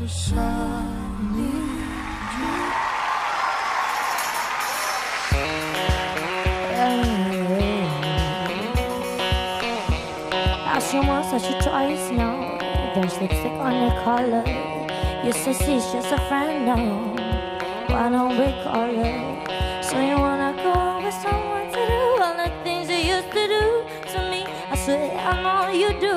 I need you. Ask you once that you now. There's lipstick on your collar. You say she's just a friend now. Why don't we call her? So you wanna go with someone to do all the things you used to do to me? I swear I know you do.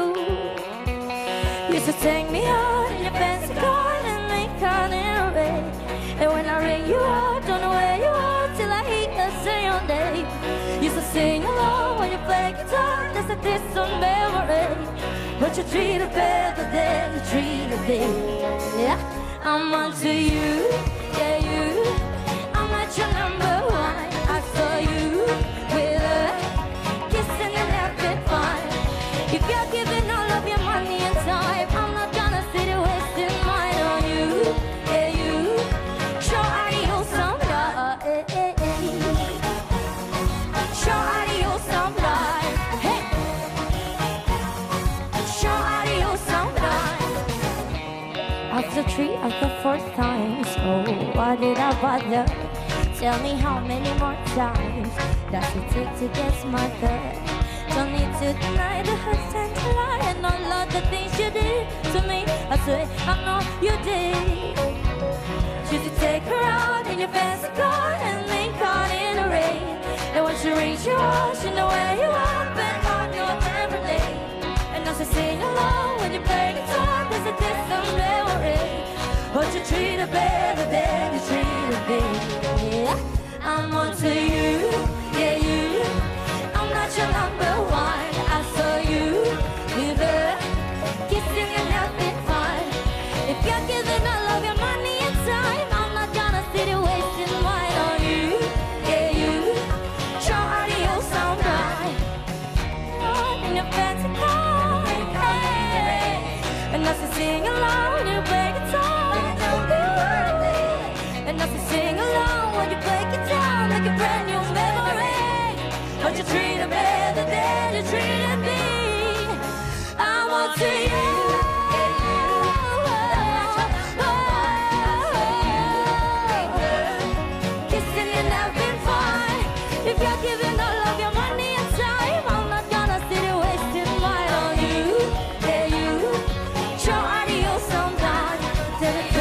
You used to take me out in your fancy car and make out in a. And when I ring you out, don't know where you are till I hear you say your name. Used to sing along when you play guitar, that's a distant memory. But you treat it better than you treated me. Yeah, I'm onto you. Three, after four times, oh, why did I bother? Tell me how many more times does it take to get smothered? Don't need to deny the hurts and the lie and all of the things you did to me. I swear I know you did. Should you take her out in your fancy car and lean caught in the rain? And when she reach your house, you know where you are, Treat her better than you treated And I still sing along while you play guitar make a brand new memory. But you treat them better than you treated me. I want to you. Giving all of your money and time I'm not gonna sit here wasting mine on you Yeah, you adios sometime